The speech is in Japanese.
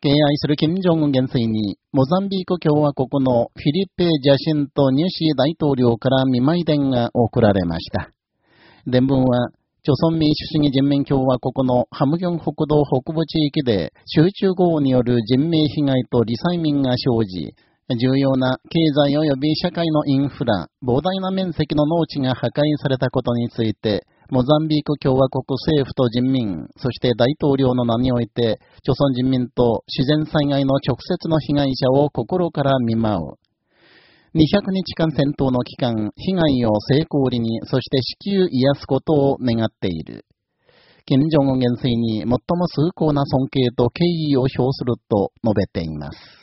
敬愛する金正恩元帥に、モザンビーク共和国のフィリッペ・ジャシンとニュシー大統領から見舞い電が送られました。伝聞は、朝鮮民主主義人民共和国のハムギョン北道北部地域で集中豪雨による人命被害と理災民が生じ、重要な経済及び社会のインフラ、膨大な面積の農地が破壊されたことについて、モザンビーク共和国政府と人民、そして大統領の名において、朝鮮人民と自然災害の直接の被害者を心から見舞う。200日間戦闘の期間、被害を成功裏に、そして至急癒すことを願っている。金正恩元帥に最も崇高な尊敬と敬意を表すると述べています。